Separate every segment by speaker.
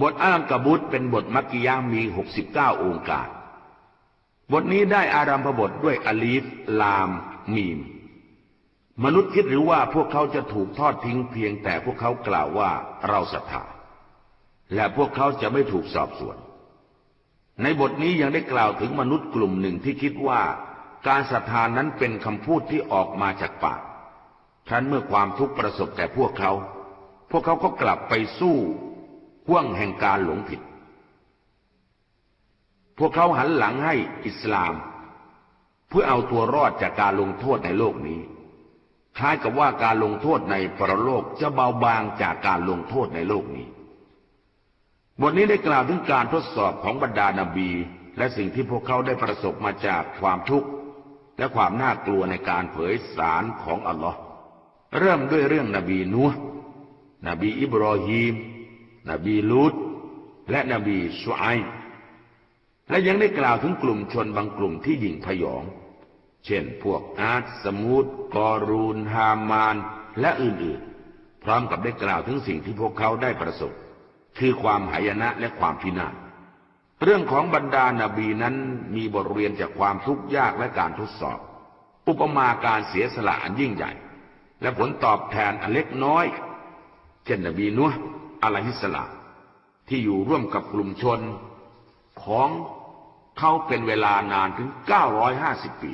Speaker 1: บทอ้างกบุตเป็นบทมักกิยามี 69 องค์การ บทนี้ได้อารัมพบทด้วยอลีฟ ลาม มีม มนุษย์คิดหรือว่าพวกเขาจะถูกทอดทิ้งเพียงแต่พวกเขากล่าวว่าเราศรัทธา และพวกเขาจะไม่ถูกสอบสวน ในบทนี้ยังได้กล่าวถึงมนุษย์กลุ่มหนึ่งที่คิดว่า การศรัทธานั้นเป็นคำพูดที่ออกมาจากปากทันเมื่อความทุกข์ประสบแก่พวกเขา พวกเขาก็กลับไปสู้ ห่วงแห่งการหลงผิด พวกเขาหันหลังให้อิสลาม เพื่อเอาตัวรอดจากการลงโทษในโลกนี้ คล้ายกับว่าการลงโทษในปรโลกจะเบาบางจากการลงโทษในโลกนี้ บทนี้ได้กล่าวถึงการทดสอบของบรรดานาบี และสิ่งที่พวกเขาได้ประสบมาจากความทุกข์ และความน่ากลัวในการเผยสารของอัลลอฮ์เริ่มด้วยเรื่องนบีนัวนบีอิบรอฮีม นบีลูตและนบีชูไอและยังได้กล่าวถึงกลุ่มชนบางกลุ่มที่หยิงพยอง เช่นพวกอาร์ตสมูดกอรูน ฮามาน และอื่นๆ พร้อมกับได้กล่าวถึงสิ่งที่พวกเขาได้ประสบ คือความหายนะและความพินาศเรื่องของบรรดานาบีนั้นมีบทเรียนจากความทุกข์ยากและการทดสอบ อุปมาการเสียสละอันยิ่งใหญ่ และผลตอบแทนอันเล็กน้อย เช่นนบีนัว อะลัยฮิสลามที่อยู่ร่วมกับกลุ่มชนของเขาเป็นเวลานานถึง 950 ปี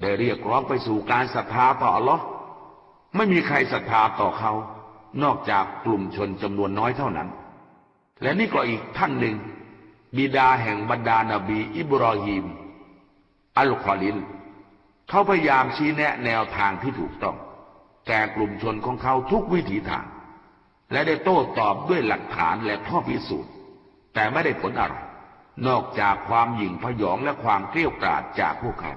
Speaker 1: ได้เรียกร้องไปสู่การศรัทธาต่ออัลลอฮ์ไม่มีใครศรัทธาต่อเขา นอกจากกลุ่มชนจำนวนน้อยเท่านั้น และนี่ก็อีกท่านหนึ่ง บิดาแห่งบรรดานาบี อิบรอฮิม อัลคอลิน เขาพยายามชี้แนะแนวทางที่ถูกต้องแก่กลุ่มชนของเขาทุกวิถีทาง และได้โต้ตอบด้วยหลักฐานและข้อพิสูจน์ แต่ไม่ได้ผลอะไร นอกจากความหยิ่งพยองและความเกลี้ยกล่อมจากพวกเขา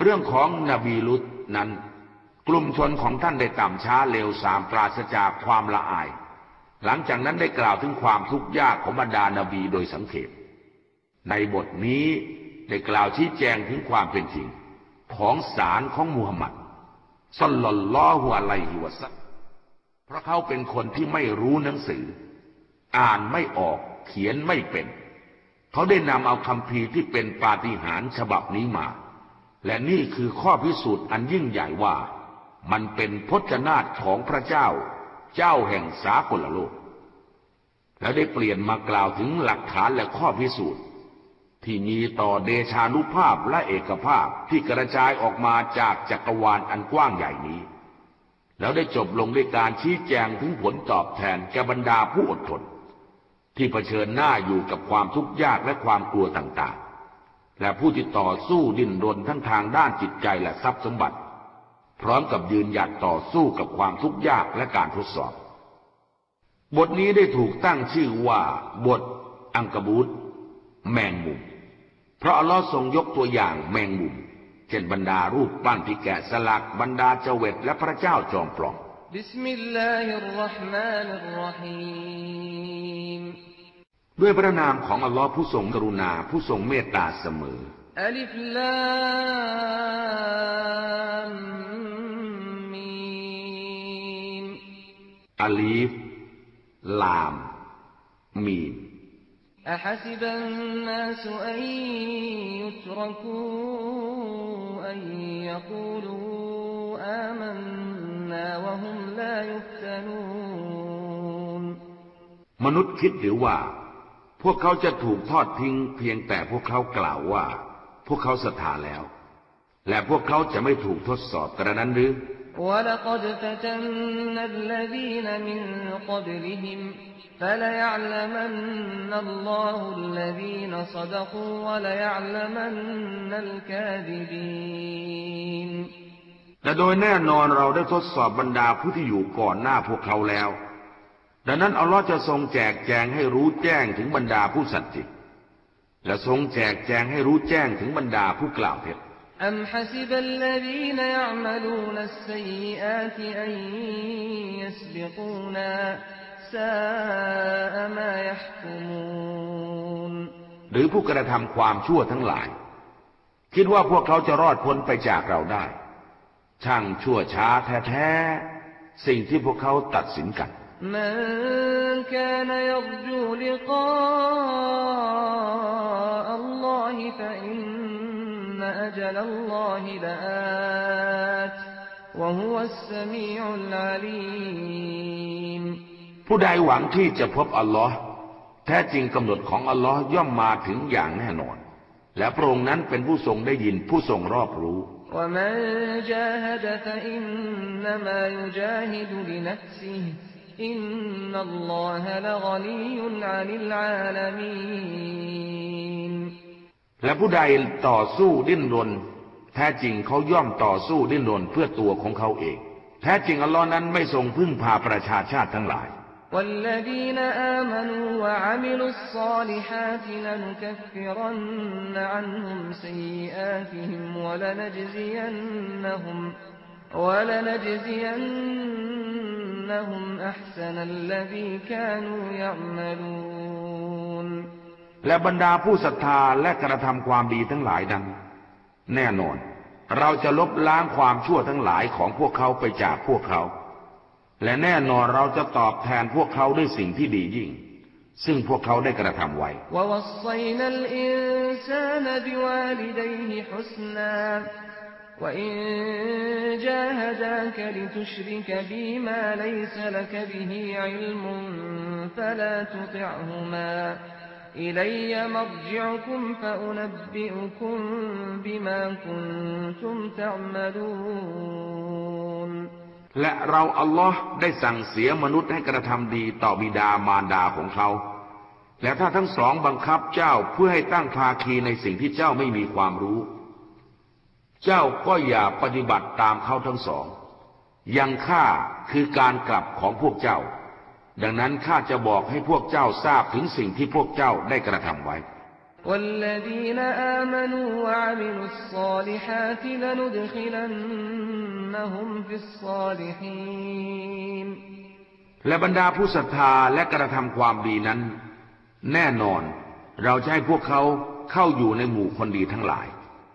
Speaker 1: เรื่องของนบีลุตนั้น กลุ่มชนของท่านได้ต่ำช้าเร็วสามปราศจากความละอาย หลังจากนั้นได้กล่าวถึงความทุกข์ยากของบรรดานาบีโดยสังเขปในบทนี้ได้กล่าวชี้แจงถึงความเป็นจริง ของสารของมูฮัมหมัดสัลลัลลอฮุอะลัยฮิวะซัลเพ ราะเขาเป็นคนที่ไม่รู้หนังสือ อ่านไม่ออก เขียนไม่เป็น เขาได้นำเอาคำพีที่เป็นปาฏิหาริย์ฉบับนี้มา และนี่คือข้อพิสูจน์อันยิ่งใหญ่ว่า มันเป็นพจนาฏของพระเจ้า เจ้าแห่งสากลโลก แล้วได้เปลี่ยนมากล่าวถึงหลักฐานและข้อพิสูจน์ที่มีต่อเดชานุภาพและเอกภาพที่กระจายออกมาจากจักรวาลอันกว้างใหญ่นี้ แล้วได้จบลงด้วยการชี้แจงถึงผลตอบแทนแก่บรรดาผู้อดทน ที่เผชิญหน้าอยู่กับความทุกข์ยากและความกลัวต่างๆ และผู้ที่ต่อสู้ดิ้นรนทั้งทางด้านจิตใจและทรัพย์สมบัติ พร้อมกับยืนหยัดต่อสู้กับความทุกข์ยากและการทดสอบ บทนี้ได้ถูกตั้งชื่อว่า บท อังกบูตแมงมุม เพราะอัลลอฮ์ทรงยกตัวอย่างแมงมุม ช่นบรรดารูปปั้นที่แกะสลักบรรดาเจวิตและพระเจ้าจอมปลอมด้วยพระนามของอัลลอฮ์ผู้ทรงกรุณาผู้ทรงเมตตาเสมออัลิฟลามอลีฟลามมีม أحسب الناس أن يتركوا أن يقولوا آمنا وهم لا يفتنون มนุษย์คิดหรือว่า พวกเขาจะถูกทอดทิ้งเพียงแต่พวกเขากล่าวว่า พวกเขาศรัทธาแล้ว และพวกเขาจะไม่ถูกทดสอบกระนั้นหรือ ولقد فتنا الذين من قبلهم فليعلمن الله الذين صدقوا وليعلمن الكاذبين และโดยแน่นอนเราได้ทดสอบบรรดาผู้ที่อยู่ก่อนหน้าพวกเขาแล้ว ดังนั้นอัลลอฮ์จะทรงแจกแจงให้รู้แจ้งถึงบรรดาผู้สัตย์จริงและทรงแจกแจงให้รู้แจ้งถึงบรรดาผู้กล่าวเท็จ أم حسب الذين يعملون السيئات أن يسبقونا ساء ما يحكمون หรือผู้กระทำความชั่วทั้งหลาย คิดว่าพวกเขาจะรอดพ้นไปจากเราได้ ช่างชั่วช้าแท้ๆ สิ่งที่พวกเขาตัดสินกัน
Speaker 2: من كان يرجو لقاء الله فإن أجل الله لآت وهو السميع العليم
Speaker 1: ผู้ใดหวังที่จะพบอัลลอฮ์แท้จริงกำหนดของอัลลอฮ์ย่อมมาถึงอย่างแน่นอน และพระองค์นั้นเป็นผู้ทรงได้ยินผู้ทรงรอบรู้
Speaker 2: ومن جاهد فإنما يجاهد لنفسه إن الله لغني عن العالمين
Speaker 1: และผู้ใดต่อสู้ดิ้นรน แท้จริงเขาย่อมต่อสู้ดิ้นรนเพื่อตัวของเขาเอง แท้จริงอัลลอฮ์นั้นไม่ทรงพึ่งพาประชาชาติทั้งหลาย
Speaker 2: والذين آمنوا وعملوا الصالحات لنكفرن عنهم سيئاتهم ولنجزينهم ولنجزينهم أحسن الذي كانوا يعملون
Speaker 1: และบรรดาผู้ศรัทธาและกระทำความดีทั้งหลายนั้น แน่นอน เราจะลบล้างความชั่วทั้งหลายของพวกเขาไปจากพวกเขา และแน่นอนเราจะตอบแทนพวกเขาด้วยสิ่งที่ดียิ่ง ซึ่งพวกเขาได้กระทำไว้
Speaker 2: ووصينا الإنسان بوالديه حسنا وإن جاهداك لتشرك بي ما ليس لك به علم فلا تطعهما إلي مرجعكم فأنبئكم بما كنتم تعملون
Speaker 1: และเราอัลลอฮ์ได้สั่งเสียมนุษย์ให้กระทำดีต่อบิดามารดาของเขา และถ้าทั้งสองบังคับเจ้าเพื่อให้ตั้งภาคีในสิ่งที่เจ้าไม่มีความรู้ เจ้าก็อย่าปฏิบัติตามเขาทั้งสอง ยังข้าคือการกลับของพวกเจ้า ดังนั้นข้าจะบอกให้พวกเจ้าทราบถึงสิ่งที่พวกเจ้าได้กระทำไว้
Speaker 2: والذين آمنوا وعملوا الصالحات لندخلنهم في الصالحين
Speaker 1: และบรรดาผู้ศรัทธาและกระทำความดีนั้น แน่นอนเราจะให้พวกเขาเข้าอยู่ในหมู่คนดีทั้งหลาย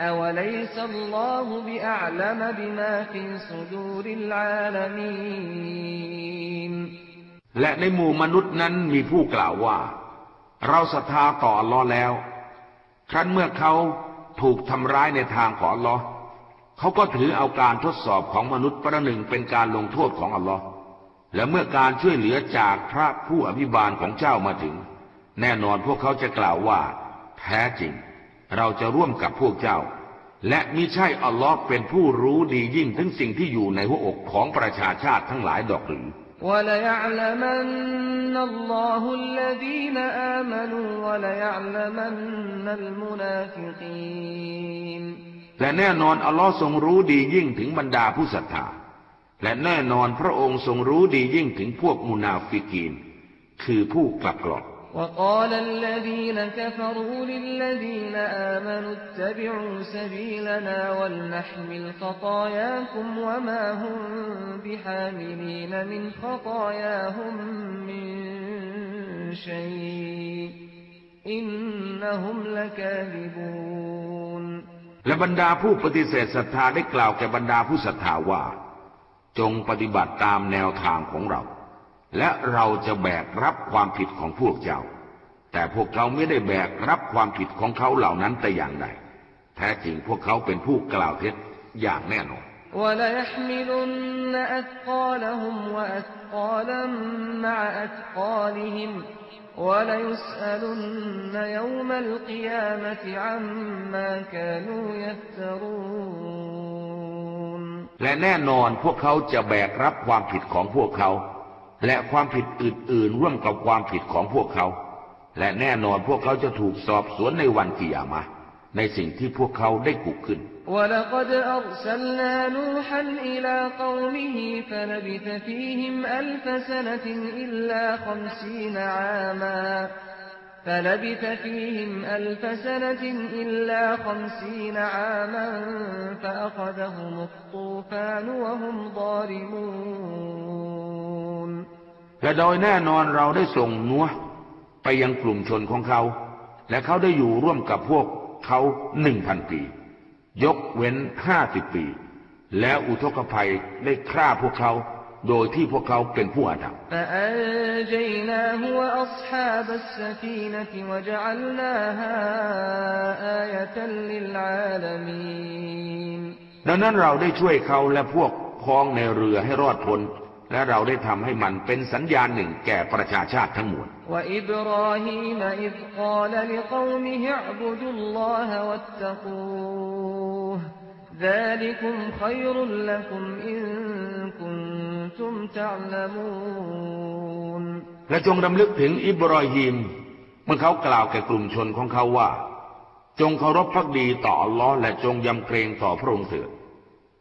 Speaker 2: أوليس الله بأعلم بما في صدور العالمين
Speaker 1: และในหมู่มนุษย์นั้นมีผู้กล่าวว่า เราศรัทธาต่ออัลลอฮ์แล้ว ครั้นเมื่อเขาถูกทำร้ายในทางของอัลลอฮ์เขาก็ถือเอาการทดสอบของมนุษย์ประหนึ่งเป็นการลงโทษของอัลลอฮ์และเมื่อการช่วยเหลือจากพระผู้อภิบาลของเจ้ามาถึง แน่นอนพวกเขาจะกล่าวว่า แท้จริง เราจะร่วมกับพวกเจ้า และมิใช่อัลลอฮ์เป็นผู้รู้ดียิ่งถึงสิ่งที่อยู่ในหัวอกของประชาชาติทั้งหลายดอกหรือและแน่นอนอัลลอฮ์ทรงรู้ดียิ่งถึงบรรดาผู้ศรัทธา และแน่นอนพระองค์ทรงรู้ดียิ่งถึงพวกมุนาฟิกีน คือผู้กลับกลอก
Speaker 2: وقال الذين كفروا للذين آمنوا اتبعوا سبيلنا ولنحمل خطاياكم وما هم بحاملين من خطاياهم من شيء إنهم لكاذبون
Speaker 1: และบรรดาผู้ปฏิเสธศรัทธาได้กล่าวแก่บรรดาผู้ศรัทธาว่า จงปฏิบัติตามแนวทางของเรา และเราจะแบกรับความผิดของพวกเจ้า แต่พวกเขาไม่ได้แบกรับความผิดของเขาเหล่านั้นแต่อย่างใด แท้จริงพวกเขาเป็นผู้กล่าวเท็จอย่างแน่นอนและแน่นอนพวกเขาจะแบกรับความผิดของพวกเขา และความผิดอื่นๆ ร่วมกับความผิดของพวกเขา และแน่นอนพวกเขาจะถูกสอบสวนในวันกิยามะห์ในสิ่งที่พวกเขาได้กุขึ้น
Speaker 2: ولقد أرسلنا نوحا إلى قومه فلبث فيهم ألف سنة إلا خمسين عاما فلبث فيهم ألف سنة إلا خمسين عاما فأخذهم الطوفان وهم ظالمون
Speaker 1: และโดยแน่นอนเราได้ส่งนัวไปยังกลุ่มชนของเขา และเขาได้อยู่ร่วมกับพวกเขาหนึ่งพันปี ยกเว้นห้าสิบปี แล้วอุทกภัยได้ฆ่าพวกเขาโดยที่พวกเขาเป็นผู้อาดัรมดังนั้นเราได้ช่วยเขาและพวกพ้องในเรือให้รอดพ้น และเราได้ทำให้มันเป็นสัญญาณหนึ่งแก่ประชาชาติทั้งมวลและจงดำลึกถึงอิบรอฮิมเมื่อเขากล่าวแก่กลุ่มชนของเขาว่า จงเคารพพักดีต่อลอและจงยำเกรงต่อพระองค์เถิด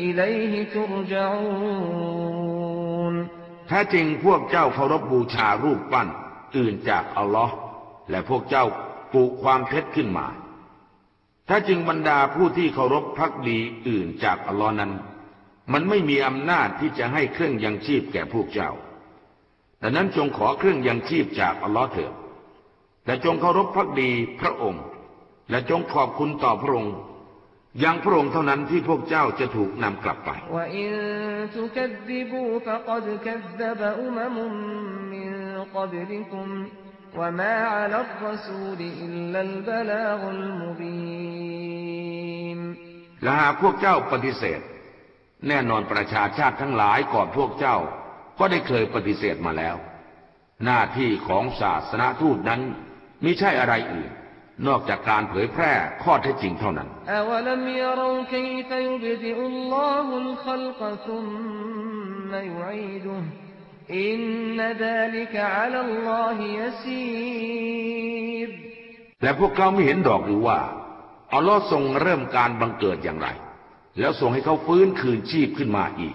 Speaker 2: อิลัยฮิตุร
Speaker 1: แท้จริงพวกเจ้าเคารพบบูชารูปปั้น อื่นจากอัลลอฮ์และพวกเจ้าปลูกความเพชจขึ้นมาถ้าจึงบรรดาผู้ที่เคารพพักดีอื่นจากอัลลอฮ์นั้น มันไม่มีอำนาจที่จะให้เครื่องยังชีพแก่พวกเจ้าดังนั้นจงขอเครื่องยังชีพจากอัลลอฮ์เถิดและจงเคารพพักดีพระองค์ และจงขอบคุณต่อพระองค์ ยังพระองค์เท่านั้นที่พวกเจ้าจะถูกนำกลับไป และหากพวกเจ้าปฏิเสธ แน่นอนประชาชาติทั้งหลายก่อนพวกเจ้า ก็ได้เคยปฏิเสธมาแล้ว หน้าที่ของศาสนาทูตนั้นไม่ใช่อะไรอื่น นอกจากการเผยแพร่ข้อเท็จจริงเท่านั้น แต่พวกเขาไม่เห็นดอกหรือว่า อัลลอฮ์ทรงเริ่มการบังเกิดอย่างไร แล้วทรงให้เขาฟื้นคืนชีพขึ้นมาอีก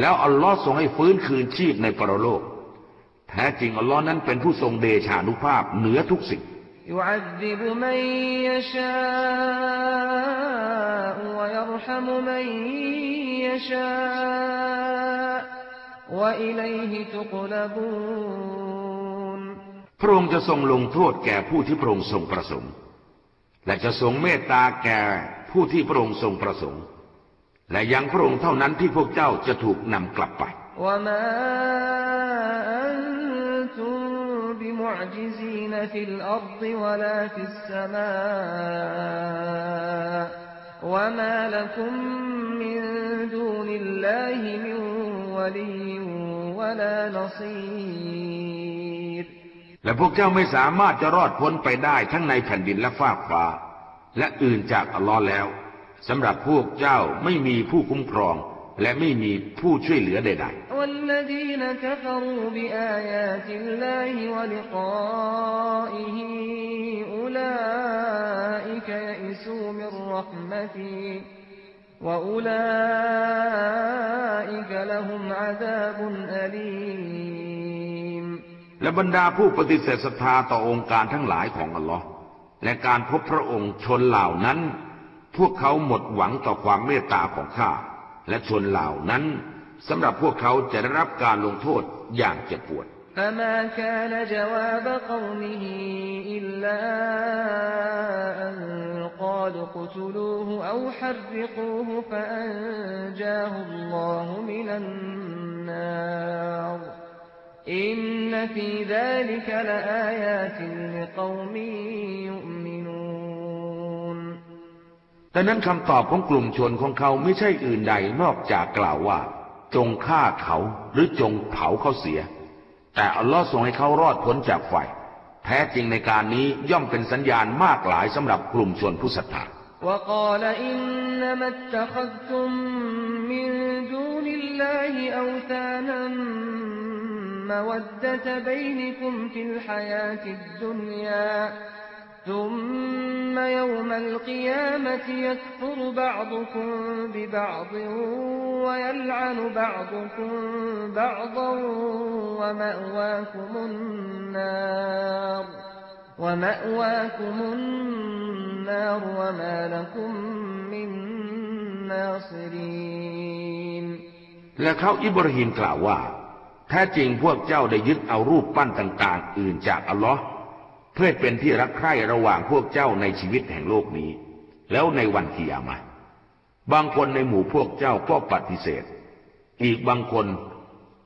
Speaker 1: แล้วอัลลอฮ์ทรงให้ฟื้นคืนชีพในปรโลก แท้จริงอัลลอฮ์นั้นเป็นผู้ทรงเดชานุภาพเหนือทุกสิ่ง
Speaker 2: يعذب من يشاء ويرحم من يشاء وإليه تقلبون
Speaker 1: พระองค์จะทรงลงโทษแก่ผู้ที่พระองค์ทรงประสงค์ และจะทรงเมตตาแก่ผู้ที่พระองค์ทรงประสงค์ และยังพระองค์เท่านั้นที่พวกเจ้าจะถูกนำกลับไปและพวกเจ้าไม่สามารถจะรอดพ้นไปได้ทั้งในแผ่นดินและฟากฟ้า และอื่นจากอัลลอฮ์แล้ว สำหรับพวกเจ้าไม่มีผู้คุ้มครอง และไม่มีผู้ช่วยเหลือใด
Speaker 2: والذين كفروا بآيات الله ولقائه أولئك يئسوا من رحمتي وأولئك لهم عذاب أليم
Speaker 1: ๆ และบรรดาผู้ปฏิเสธศรัทธาต่อองค์การทั้งหลายของอัลลอฮ์และการพบพระองค์ชนเหล่านั้น พวกเขาหมดหวังต่อความเมตตาของข้า และชนเหล่านั้นสำหรับพวกเขาจะได้รับการลงโทษอย่างเจ็บปวด
Speaker 2: فما كان جواب قومه إلا أن قالوا اقتلوه أو حرقوه فأنجاه الله من النار إن في ذلك لآيات لقوم يؤمنون
Speaker 1: แต่นั้นคำตอบของกลุ่มชนของเขาไม่ใช่อื่นใดนอกจากกล่าวว่า จงฆ่าเขาหรือจงเผาเขาเสีย แต่อัลลอฮ์ทรงให้เขารอดพ้นจากไฟ แท้จริงในการนี้ย่อมเป็นสัญญาณมากหลายสำหรับกลุ่มชนผู้ศรัทธา
Speaker 2: وقال إنما اتخذتم من دون الله أوثانا مودة بينكم في الحياة الدنيا ثم يوم القيامة يكفر بعضكم ببعض ويلعن بعضكم بعضا ومأواكم النار ومأواكم النار وما لكم من ناصرين
Speaker 1: และเขาอิบราฮิมกล่าวว่า แท้จริงพวกเจ้าได้ยึดเอารูปปั้นต่าง ๆ อื่นจากอัลลอฮ์เ พื่อเป็นที่รักใคร่ระหว่างพวกเจ้าในชีวิตแห่งโลกนี้ แล้วในวันกิยามาบางคนในหมู่พวกเจ้าก็ปฏิเสธ อีกบางคน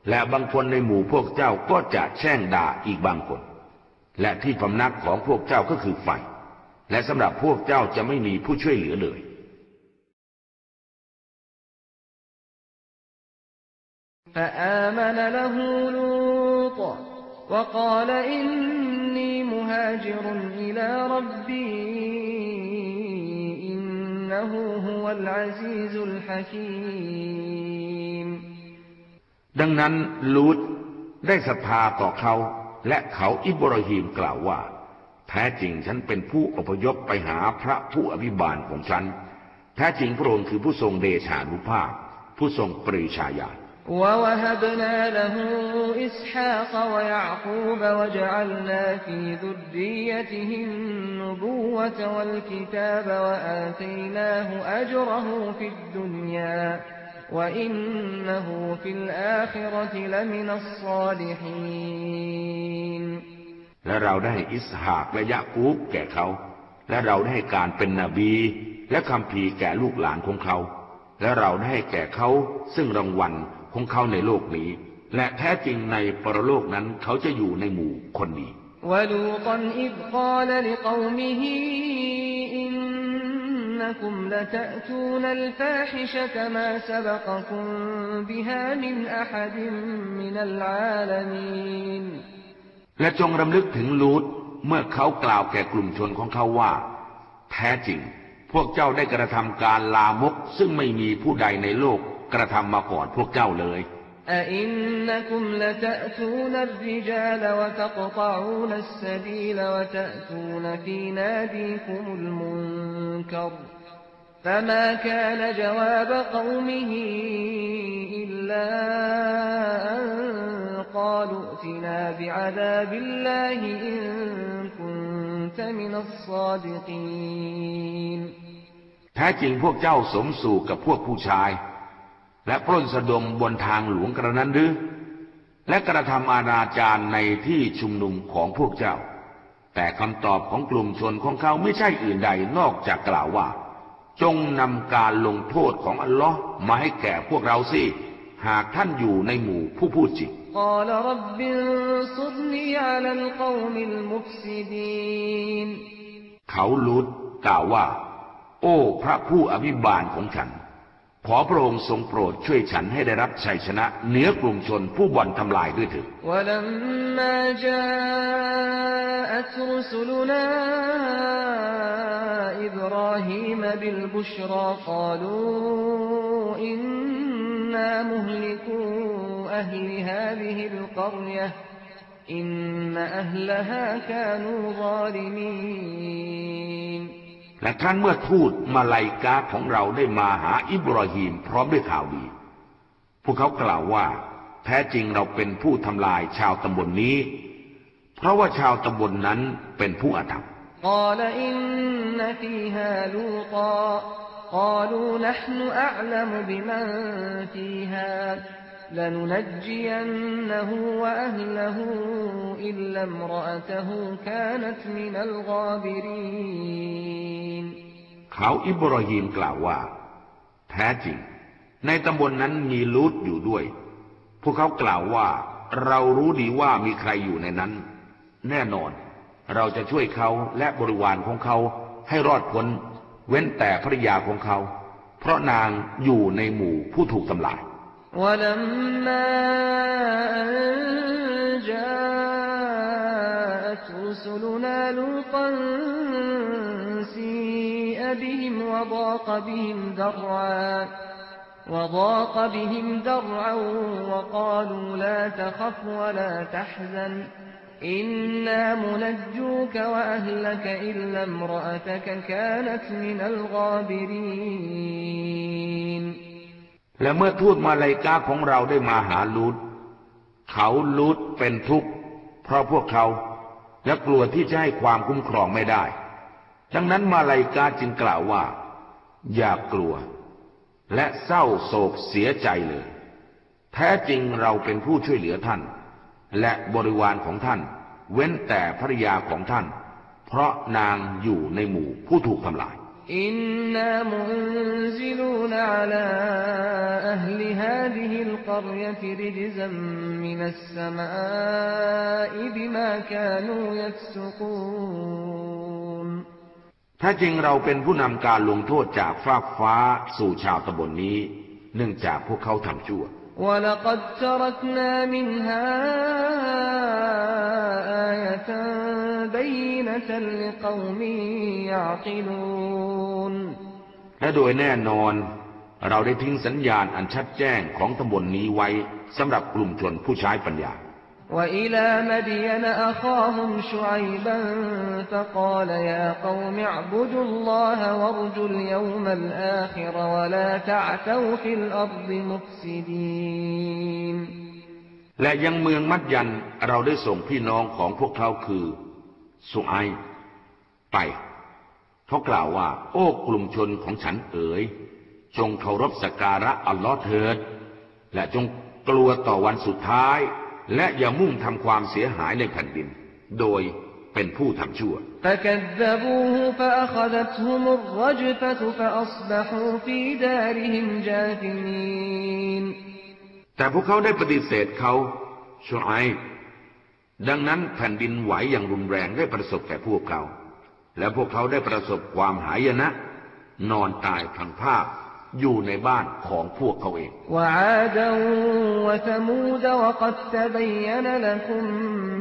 Speaker 1: และบางคนในหมู่พวกเจ้าก็จะแช่งด่าอีกบางคน และที่พำนักของพวกเจ้าก็คือไฟและสำหรับพวกเจ้าจะไม่มีผู้ช่วยเหลือเลย
Speaker 2: ฟะอามนละฮูลูต وقال إني مهاجر إلى ربي إنه هو العزيز الحكيم
Speaker 1: ดังนั้นลูตได้ศรัทธาต่อเขา และเขาอิบราฮิมกล่าวว่า แท้จริงฉันเป็นผู้อพยพไปหาพระผู้อภิบาลของฉัน แท้จริงพระองค์คือผู้ทรงเดชานุภาพ ผู้ทรงปรีชาญาณ
Speaker 2: ووهبنا له إسحاق ويعقوب وجعلنا في ذريته النبوة والكتاب وآتيناه أجره في الدنيا وإنه في الآخرة لمن الصالحين
Speaker 1: และเราได้ให้อิสหากและยะกูบแก่เขา และเราได้ให้การเป็นนบี และคำพีร์แก่ลูกหลานของเขา และเราได้ให้แก่เขาซึ่งรางวัล ของเขาในโลกนี้ และแท้จริงในปรโลกนั้นเขาจะอยู่ในหมู่คนดี
Speaker 2: ولوطا إذ قال لقومه إنكم لتأتون الفاحشة ما سبقكم بها من أحد من العالمين
Speaker 1: และจงรำลึกถึงลูตเมื่อเขากล่าวแก่กลุ่มชนของเขาว่า แท้จริง พวกเจ้าได้กระทำการลามกซึ่งไม่มีผู้ใดในโลก กระทำมาก่อนพวกเจ้าเลย
Speaker 2: أئنكم لتأتون الرجال وتقطعون السبيل وتأتون في ناديكم المنكر فما كان جواب قومه إلا أن قالوا ائتنا بعذاب الله إن كنت من الصادقين
Speaker 1: แท้จริงพวกเจ้าสมสู่กับพวกผู้ชาย และปล้นสะดมบนทางหลวงกระนั้นหรือ และกระทำอาณาจารในที่ชุมนุมของพวกเจ้า แต่คำตอบของกลุ่มชนของเขาไม่ใช่อื่นใดนอกจากกล่าวว่า จงนำการลงโทษของอัลลอฮ์มาให้แก่พวกเราสิ หากท่านอยู่ในหมู่ผู้พูดจริงเขาลุดกล่าวว่า โอ้ พระผู้อภิบาลของฉัน ขอพระองค์ทรงโปรดช่วยฉันให้ได้รับชัยชนะเหนือกลุ่มชนผู้บ่อนทำลายด้วยเถิด
Speaker 2: อินนอัลลฮะกานูซาลิมีน
Speaker 1: และครั้งเมื่อทูตมาลายกาของเราได้มาหาอิบราฮิมพร้อมด้วยข่าวดี พวกเขากล่าวว่า แท้จริงเราเป็นผู้ทำลายชาวตำบลนนี้ เพราะว่าชาวตำบลนนั้นเป็นผู้อาธรรม
Speaker 2: กล่าว قالوا نحن أعلم بمن فيها لننجينه وأهله إلا امرأته كانت من الغابرين
Speaker 1: เขาอิบราฮิมกล่าวว่า แท้จริง ในตำบลนนั้นมีลูดอยู่ด้วย พวกเขากล่าวว่า เรารู้ดีว่ามีใครอยู่ในนั้น แน่นอน เราจะช่วยเขาและบริวารของเขาให้รอดพ้น เว้นแต่ภรยาของเขา เพราะนางอยู่ในหมู่ผู้ถูกทำลาย
Speaker 2: ولما أن جاءت رسلنا لوطا سيء بهم وضاق بهم ذرعا وضاق بهم وقالوا لا تخف ولا تحزن إنا منجوك وأهلك إلا امرأتك كانت من الغابرين.
Speaker 1: และเมื่อทูตมาลายกาของเราได้มาหาลูดเขาลูดเป็นทุกข์เพราะพวกเขาและกลัวที่จะให้ความคุ้มครองไม่ได้ ดังนั้นมาลายกาจึงกล่าวว่า อย่ากลัว และเศร้าโศกเสียใจเลย แท้จริงเราเป็นผู้ช่วยเหลือท่าน และบริวารของท่าน เว้นแต่ภรรยาของท่าน เพราะนางอยู่ในหมู่ผู้ถูกทำลาย
Speaker 2: إنا منزلون على أهل هذه القرية رجزا من السماء بما كانوا يفسقون
Speaker 1: ถ้าจริงเราเป็นผู้นำการลงโทษจากฟากฟ้าสู่ชาวตำบลนนี้ เนื่องจากพวกเขาทำชั่ว
Speaker 2: ولقد تركنا منها آية بينة لقوم يعقلون
Speaker 1: และโดยแน่นอน เราได้ทิ้งสัญญาณอันชัดแจ้งของตำบลนนี้ไว้สำหรับกลุ่มชนผู้ใช้ปัญญา
Speaker 2: وإلى مدين أخاهم شعيبا فقال يا قوم اعبدوا الله وارجوا اليوم الآخر ولا تعثوا في الأرض مفسدين
Speaker 1: และยังเมืองมัดยันเราได้ส่งพี่น้องของพวกเขาคือสุไอไป เขากล่าวว่า โอ้กลุ่มชนของฉันเอ๋ย จงเคารพสักการะอัลลอฮ์เถิด และจงกลัวต่อวันสุดท้าย และอย่ามุ่งทำความเสียหายในแผ่นดิน โดยเป็นผู้ทำชั่ว แต่พวกเขาได้ปฏิเสธเขาชูไอดังนั้นแผ่นดินไหวอย่างรุนแรงได้ประสบแก่พวกเขา และพวกเขาได้ประสบความหายนะ นอนตายทางภาพ อยู่ในบ้านของพวกเขาเอง
Speaker 2: وعادا وثمود وقد تبين لكم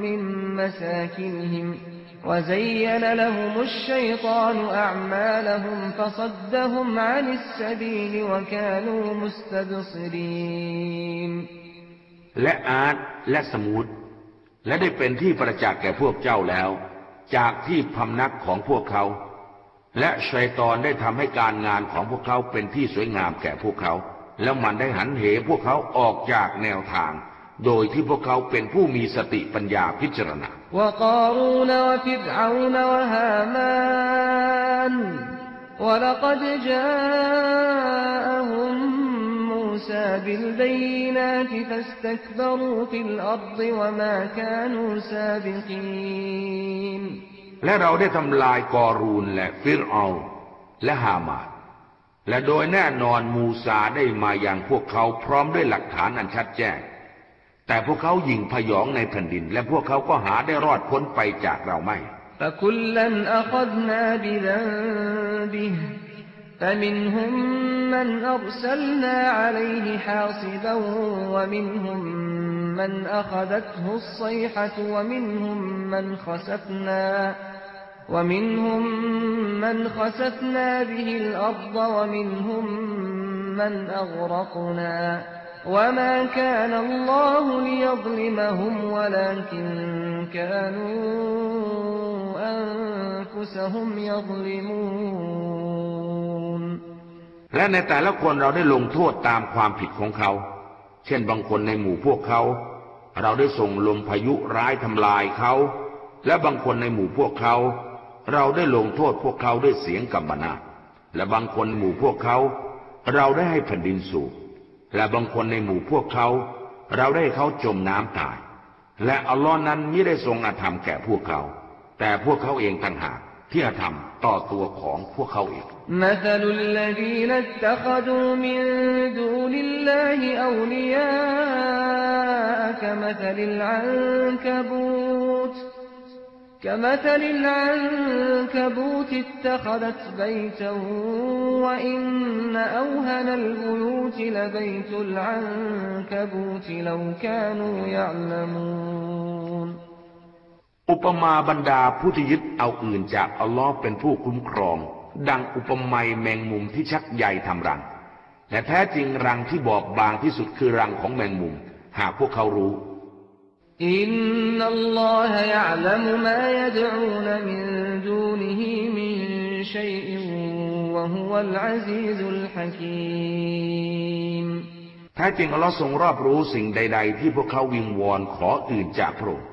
Speaker 2: من مساكنهم وزين لهم الشيطان أعمالهم فصدهم عن السبيل وكانوا مستبصرين
Speaker 1: และอาร์ตและสมูทและได้เป็นที่ประจักษ์แก่พวกเจ้าแล้ว จากที่พำนักของพวกเขา และชัยตอนได้ทำให้การงานของพวกเขาเป็นที่สวยงามแก่พวกเขา แล้วมันได้หันเหพวกเขาออกจากแนวทาง โดยที่พวกเขาเป็นผู้มีสติปัญญาพิจารณา
Speaker 2: และ ولقد جاءهم موسى بالبينات فاستكبروا في الأرض وما كانوا سابقين
Speaker 1: และเราได้ทำลายกอรูนและฟิรเอาและฮามานและโดยแน่นอนมูซาได้มาอย่างพวกเขาพร้อมด้วยหลักฐานอันชัดแจ้ง แต่พวกเขาหยิ่งพยองในแผ่นดิน และพวกเขาก็หาได้รอดพ้นไปจากเราไม่
Speaker 2: فكلا أخذنا بذنبه فمنهم من أرسلنا عليه حاصبا ومنهم من أخذته الصيحة ومنهم من خسفنا ومنهم من خسفنا به الأرض ومنهم من أغرقنا وما كان الله ليظلمهم ولكن كانوا أنفسهم يظلمون
Speaker 1: และในแต่ละคนเราได้ลงโทษตามความผิดของเขา เช่นบางคนในหมู่พวกเขา เราได้ส่งลมพายุร้ายทำลายเขา และบางคนในหมู่พวกเขา เราได้ลงโทษพวกเขาด้วยเสียงกัมบนาและบางคนหมู่พวกเขา เราได้ให้แผ่นดินสูบและบางคนในหมู่พวกเขา เราได้เขาจมน้ำตาย และอัลลอฮ์นั้นไม่ได้ทรงอาธรรมแก่พวกเขา แต่พวกเขาเองต่างหากที่อาธรรมต่อตัวของพวกเขาเอง
Speaker 2: مثل الذين اتخذوا من دون الله أولياء كمثل العنكبوت كمثل العنكبوت اتخذت بيتا وإن أوهن البيوت لبيت العنكبوت لو كانوا يعلمون
Speaker 1: อุปมาบรรดาผู้ที่ยึดเอาอื่นจากอัลลอฮ์เป็นผู้คุ้มครอง ดังอุปไมยแมงมุมที่ชักใยทำรัง และแท้จริงรังที่บอบบางที่สุดคือรังของแมงมุม หากพวกเขารู้
Speaker 2: إن الله يعلم ما يدعون من دونه من شيء وهو العزيز الحكيم
Speaker 1: แท้จริงอัลลอฮ์ทรงรอบรู้สิ่งใด ๆ ที่พวกเขาวิงวอนขออื่นจากพระองค์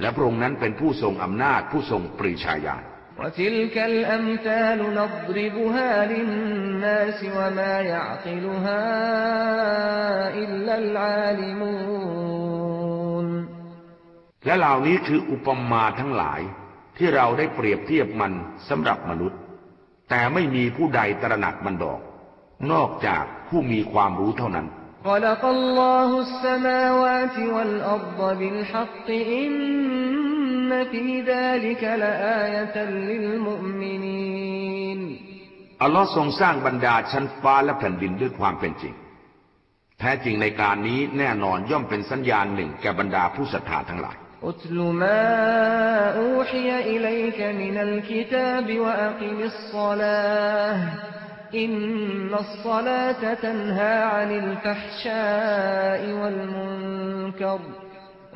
Speaker 1: และพระองค์นั้นเป็นผู้ทรงอำนาจผู้ทรงปรีชาญาณ
Speaker 2: وتلك الأمثال نضربها للناس وما يعقلها إلا العالمون
Speaker 1: และเหล่านี้คืออุปมาทั้งหลาย ที่เราได้เปรียบเทียบมันสำหรับมนุษย์ แต่ไม่มีผู้ใดตระหนักมันดอก นอกจากผู้มีความรู้เท่านั้น
Speaker 2: خلق الله السماوات والأرض بالحق إن في ذلك لآية للمؤمنين
Speaker 1: อัลลอฮ์ทรงสร้างบรรดาชั้นฟ้าและแผ่นดินด้วยความเป็นจริง แท้จริงในการนี้แน่นอนย่อมเป็นสัญญาณหนึ่งแก่บรรดาผู้ศรัทธาทั้งหลาย
Speaker 2: اتل ما أوحي إليك من الكتاب وأقم الصلاة إن الصلاة تنهى عن الفحشاء والمنكر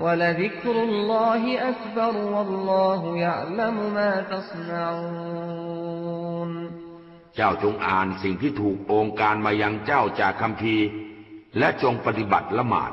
Speaker 2: ولذكر الله أكبر والله يعلم ما تصنعون
Speaker 1: เจ้าจงอ่านสิ่งที่ถูกองค์การมายังเจ้าจากคำพีร์และจงปฏิบัติละหมาด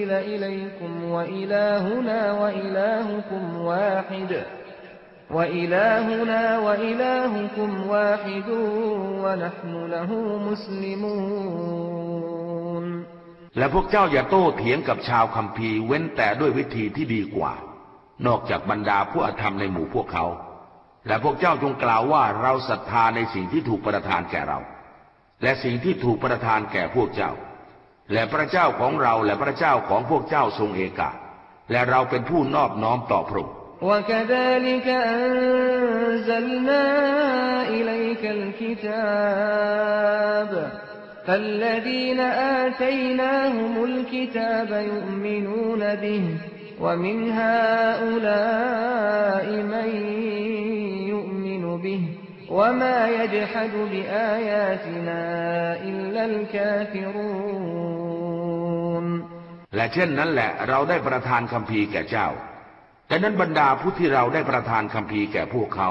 Speaker 2: هي أحسن إلا الذين ظلموا منهم وقولوا آمنا بالذي أنزل إلينا وأنزل إليكم وإلهنا وإلهكم واحد وإلهنا وإلهكم واحد ونحن له مسلمون
Speaker 1: และพวกเจ้าอย่าโต้เถียงกับชาวคัมภีร์เว้นแต่ด้วยวิธีที่ดีกว่า นอกจากบรรดาผู้อธรรมในหมู่พวกเขา และพวกเจ้าจงกล่าวว่าเราศรัทธาในสิ่งที่ถูกประทานแก่เรา และสิ่งที่ถูกประทานแก่พวกเจ้า และพระเจ้าของเราและพระเจ้าของพวกเจ้าทรงเอกะ และเราเป็นผู้นอบน้อมต่อพระองค์
Speaker 2: وكذلك أنزلنا إليك الكتاب فالذين آتيناهم الكتاب يؤمنون به ومن هؤلاء من يؤمن به وما يجحد بآياتنا إلا الكافرون
Speaker 1: และเช่นนั้นแหละเราได้ประทานคำพีแก่เจ้า แต่นั้นบรรดาผู้ที่เราได้ประทานคำพีแก่พวกเขา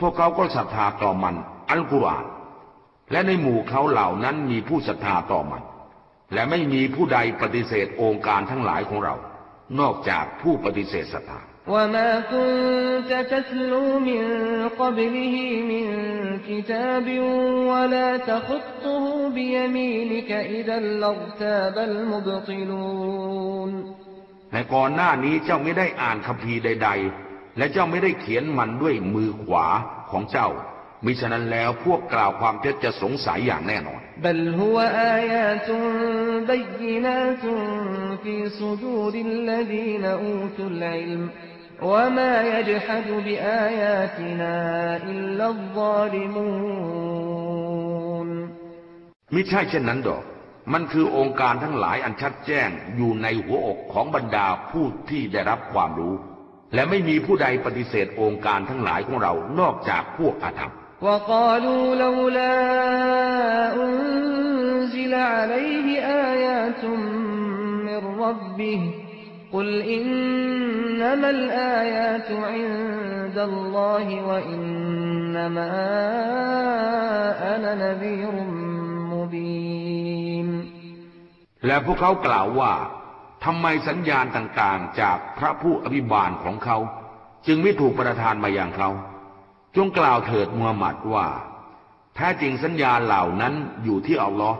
Speaker 1: พวกเขาก็ศรัทธาต่อมัน อัลกุรอานและในหมู่เขาเหล่านั้นมีผู้ศรัทธาต่อมัน และไม่มีผู้ใดปฏิเสธองค์การทั้งหลายของเรา นอกจากผู้ปฏิเสธศรัทธา
Speaker 2: وما كنت تتلو من قبله من كتاب ولا تخطه بيمينك إذا لارتاب المبطلون
Speaker 1: ในก่อนหน้านี้เจ้าไม่ได้อ่านคัมภีร์ใด ๆ และเจ้าไม่ได้เขียนมันด้วยมือขวาของเจ้า มิฉะนั้นแล้วพวกกล่าวความเท็จจะสงสัยอย่างแน่นอน
Speaker 2: بل هو آيات بينات في صدور الذين أوتوا العلم وما يجحد بآياتنا إلا الظالمون
Speaker 1: มิใช่เช่นนั้นดอก มันคือองค์การทั้งหลายอันชัดแจ้งอยู่ในหัวอกของบรรดาผู้ที่ได้รับความรู้ และไม่มีผู้ใดปฏิเสธองค์การทั้งหลายของเรานอกจากพวกอาธรรม
Speaker 2: وقالوا لولا أنزل عليه آيات من ربه قل إنما الآيات عند الله وإنما أنا نذير مبين
Speaker 1: และพวกเขากล่าวว่าทำไมสัญญาณต่างๆ จากพระผู้อภิบาลของเขา จึงไม่ถูกประทานมาอย่างเขา จงกล่าวเถิดมูฮัมหมัดว่าแท้จริงสัญญาณเหล่านั้นอยู่ที่อัลลอฮ์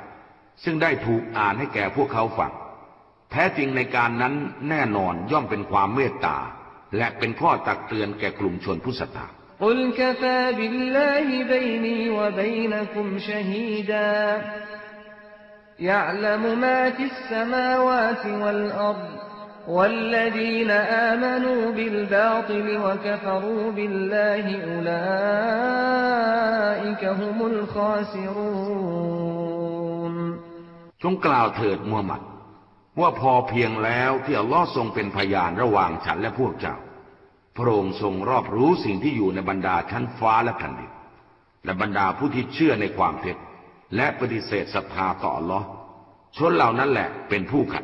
Speaker 1: ซึ่งได้ถูกอ่านให้แก่พวกเขาฟังแท้จริงในการนั้นแน่นอนย่อมเป็นความเมตตา และเป็นข้อตักเตือนแก่กลุ่มชนผู้ศรัทธา
Speaker 2: قل كفى بالله بيني وبينكم شهيدا يعلم ما في السماوات والأرض والذين آمنوا بالباطل وكفروا بالله أولئك هم الخاسرون
Speaker 1: จงกล่าวเถิดมูฮัมหมัด ว่าพอเพียงแล้วที่อัลลอฮ์ทรงเป็นพยานระหว่างฉันและพวกเจ้า พระองค์ทรงรอบรู้สิ่งที่อยู่ในบรรดาชั้นฟ้าและแผ่นดินและบรรดาผู้ที่เชื่อในความเท็จ และปฏิเสธศรัทธาต่ออัลลอฮ์ชนเหล่านั้นแหละเป็นผู้ขัด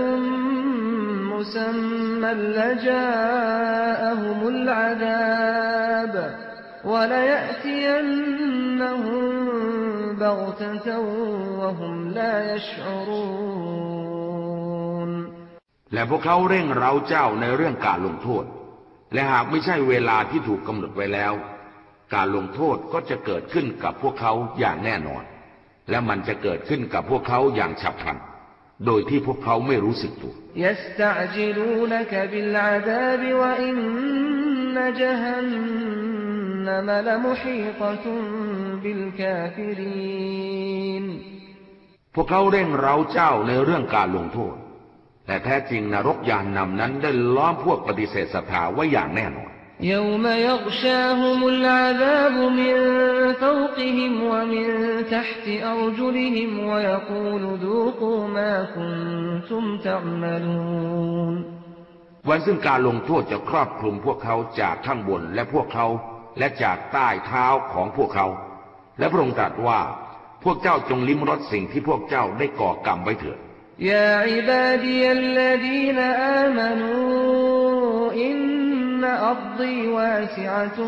Speaker 2: ว مسمى لجاءهم العذاب وليأتينهم بغتة وهم لا يشعرون
Speaker 1: และพวกเขาเร่งเร้าเจ้าในเรื่องการลงโทษ และหากไม่ใช่เวลาที่ถูกกำหนดไว้แล้ว การลงโทษก็จะเกิดขึ้นกับพวกเขาอย่างแน่นอน และมันจะเกิดขึ้นกับพวกเขาอย่างฉับพลัน โดยที่พวกเขาไม่รู้สึกตัวพวกเขาเร่งเร้าเจ้าในเรื่องการลงโทษ แต่แท้จริงนรกยานนำนั้นได้ล้อมพวกปฏิเสธศรัทธาไว้อย่างแน่นอน
Speaker 2: يوم يغشاهم العذاب من فوقهم ومن تحت أرجلهم ويقول ذوقوا ما كنتم تعملون
Speaker 1: วันซึ่งการลงโทษจะครอบคลุมพวกเขาจากข้างบนและพวกเขาและจากใต้เท้าของพวกเขา และพระองค์ตรัสว่า พวกเจ้าจงลิ้มรสสิ่งที่พวกเจ้าได้ก่อกรรมไว้เถิด
Speaker 2: يا عبادي الذين آمنوا إن أرضي واسعة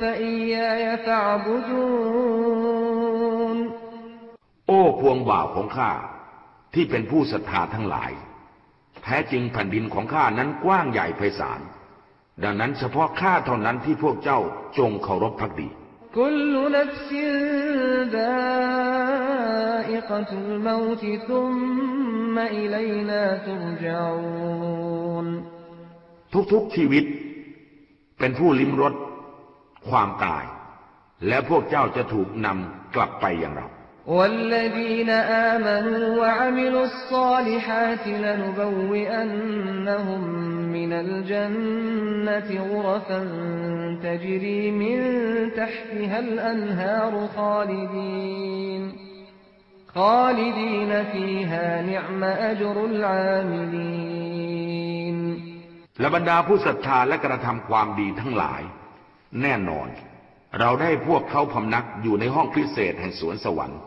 Speaker 2: فإياي فاعبدون
Speaker 1: โอ้พวงบ่าวของข้าที่เป็นผู้ศรัทธาทั้งหลาย แท้จริงแผ่นดินของข้านั้นกว้างใหญ่ไพศาล ดังนั้นเฉพาะข้าเท่านั้นที่พวกเจ้าจงเคารพพักดี
Speaker 2: كل نفس ذائقة الموت ثم إلينا ترجعون
Speaker 1: ทุกๆชีวิต เป็นผู้ลิ้มรสความตาย และพวกเจ้าจะถูกนำกลับไปอย่างเรา
Speaker 2: والذين آمنوا وعملوا الصالحات لنبوئنهم من الجنة غرفا تجري من تحتها الأنهار خالدين خالدين فيها نعم أجر العاملين
Speaker 1: และบรรดาผู้ศรัทธาและกระทำความดีทั้งหลาย แน่นอน เราได้พวกเขาพำนักอยู่ในห้องพิเศษแห่งสวนสวรรค์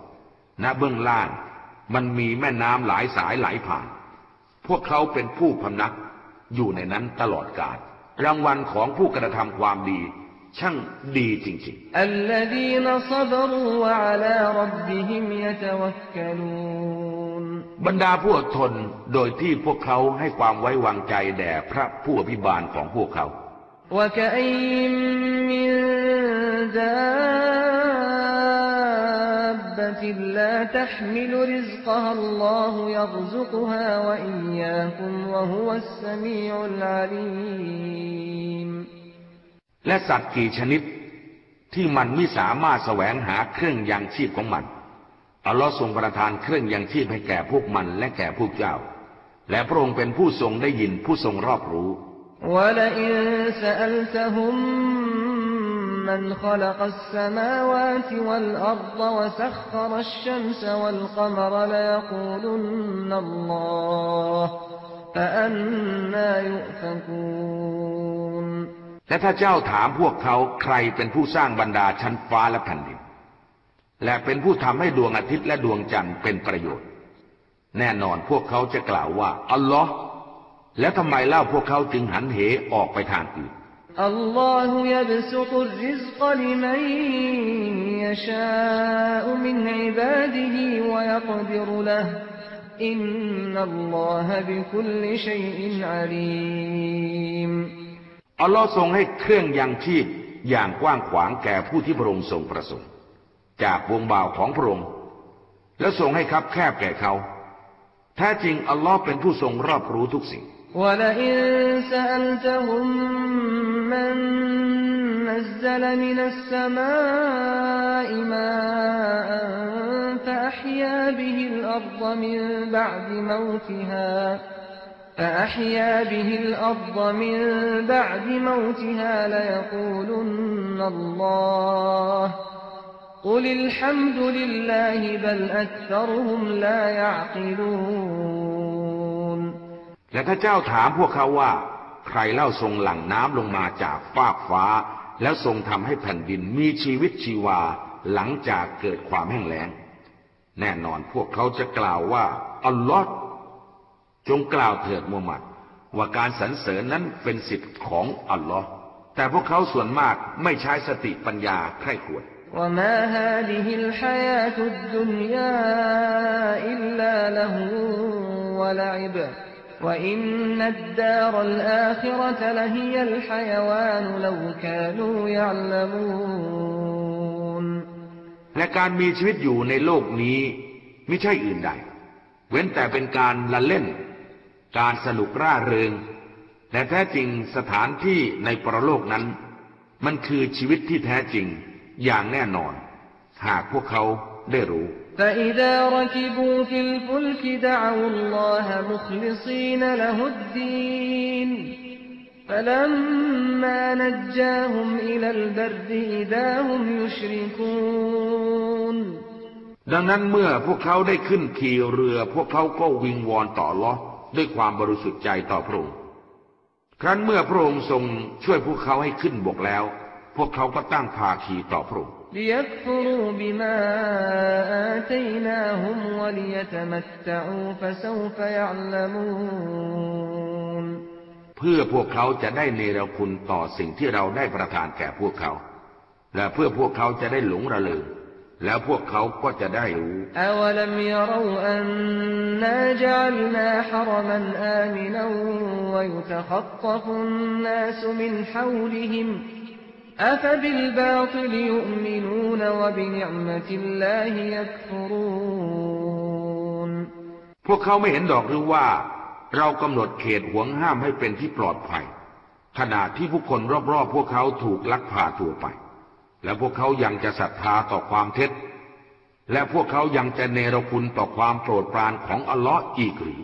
Speaker 1: ณเบื้องล่างมันมีแม่น้ำหลายสายไหลผ่าน พวกเขาเป็นผู้พำนักอยู่ในนั้นตลอดกาลรางวัลของผู้กระทำความดี ช่างดีจริงๆ บรรดาผู้อดทนโดยที่พวกเขาให้ความไว้วางใจแด่พระผู้อภิบาลของพวกเขา
Speaker 2: وكأين من دابة لا تحمل رزقها الله يرزقها وإياكم وهو السميع العليم
Speaker 1: และสัตว์กี่ชนิด ที่มันไม่สามารถแสวงหาเครื่องยังชีพของมัน อัลลอฮ์ทรงประทานเครื่องยังชีพให้แก่พวกมันและแก่พวกเจ้า และพระองค์เป็นผู้ทรงได้ยินผู้ทรงรอบรู้และถ้าเจ้าถามพวกเขาใครเป็นผู้สร้างบรรดาชั้นฟ้าและแผ่นดิน และเป็นผู้ทำให้ดวงอาทิตย์และดวงจันทร์เป็นประโยชน์ แน่นอนพวกเขาจะกล่าวว่า อัลลอฮ์แล้วทำไมเล่าพวกเขาจึงหันเหออกไปทางอื่น
Speaker 2: الله يبسط الرزق لمن يشاء من عباده ويقدر له إن الله بكل شيء عليم
Speaker 1: อัลลอฮ์ทรงให้เครื่องยังชีพอย่างกว้างขวางแก่ผู้ที่พระองค์ทรงประสงค์ จากวงบ่าวของพระองค์ และทรงให้คับแคบแก่เขา แท้จริงอัลลอฮ์เป็นผู้ทรงรอบรู้ทุกสิ่ง
Speaker 2: ولئن سألتهم من نزل من السماء ماء فأحيا به الأرض من بعد موتها فأحيا به الأرض من بعد موتها ليقولن الله قل الحمد لله بل أكثرهم لا يعقلون
Speaker 1: และถ้าเจ้าถามพวกเขาว่า ใครเล่าทรงหลั่งน้ำลงมาจากฟากฟ้า แล้วทรงทำให้แผ่นดินมีชีวิตชีวาหลังจากเกิดความแห้งแล้ง แน่นอนพวกเขาจะกล่าวว่า อัลลอฮ์จงกล่าวเถิดมูฮัมหมัด ว่าการสรรเสริญนั้นเป็นสิทธิ์ของอัลลอฮ์แต่พวกเขาส่วนมากไม่ใช้สติปัญญาใคร่ควร
Speaker 2: وما هذه الحياة الدنيا إلا له ولعب وإن الدار الآخرة لهي الحيوان لو كانوا يعلمون
Speaker 1: และการมีชีวิตอยู่ในโลกนี้ไม่ใช่อื่นใด เว้นแต่เป็นการละเล่น การสนุกร่าเริง แต่แท้จริงสถานที่ในปรโลกนั้น มันคือชีวิตที่แท้จริง อย่างแน่นอน หากพวกเขาได้รู้
Speaker 2: فإذا ركبوا في الفلك دعوا الله مخلصين له الدين فلما نجاهم إلى البر إذا هم يشركون
Speaker 1: ดังนั้นเมื่อพวกเขาได้ขึ้นขี่เรือ พวกเขาก็วิงวอนต่ออัลลอฮ์ด้วยความบริสุทธิ์ใจต่อพระองค์ ครั้นเมื่อพระองค์ทรงช่วยพวกเขาให้ขึ้นบกแล้ว พวกเขาก็ตั้งภาคีต่อพระองค์
Speaker 2: ليكفروا بما آتيناهم وليتمتعوا فسوف يعلمون
Speaker 1: เพื่อพวกเขาจะได้เนรคุณต่อสิ่งที่เราได้ประทานแก่พวกเขา และเพื่อพวกเขาจะได้หลงระเริงแล้วพวกเขาก็จะได้รู้
Speaker 2: أولم يروا أنا جعلنا حرما آمنا ويتخطف الناس من حولهم أفبالباطل يؤمنون وبنعمة الله يكفرون
Speaker 1: พวกเขาไม่เห็นดอกหรือว่า เรากำหนดเขตห่วงห้ามให้เป็นที่ปลอดภัย ขณะที่ผู้คนรอบๆ พวกเขาถูกลักพาตัวไป และพวกเขายังจะศรัทธาต่อความเท็จ และพวกเขายังจะเนรคุณต่อความโปรดปรานของอัลลอฮ์อีกหรือ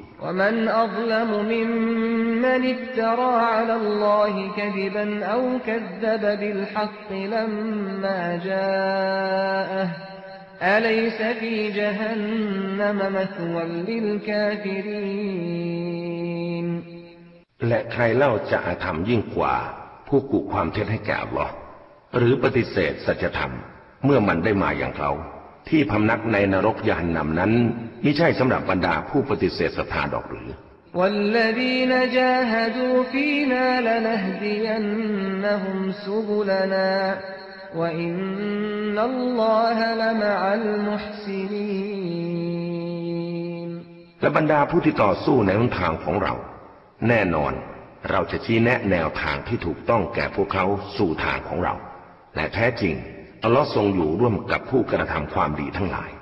Speaker 3: และใครเล่าจะอาธรรมยิ่งกว่า ผู้กุความเท็จให้แก่อัลลอหรือปฏิเสธสัจธรรม เมื่อมันได้มาอย่างเขา ที่พำนักในนรกยานนำนั้นไม่ใช่สำหรับบรรดาผู้ปฏิเสธศรัทธาดอกหรือ
Speaker 2: والذين جاهدوا فينا لنهدينهم سبلنا وإن الله لمع المحسنين
Speaker 3: และบรรดาผู้ที่ต่อสู้ในหนทางของเรา แน่นอนเราจะชี้แนะแนวทางที่ถูกต้องแก่พวกเขาสู่ทางของเรา และแท้จริง อัลลอฮ์ทรงอยู่ร่วมกับผู้กระทำความดีทั้งหลาย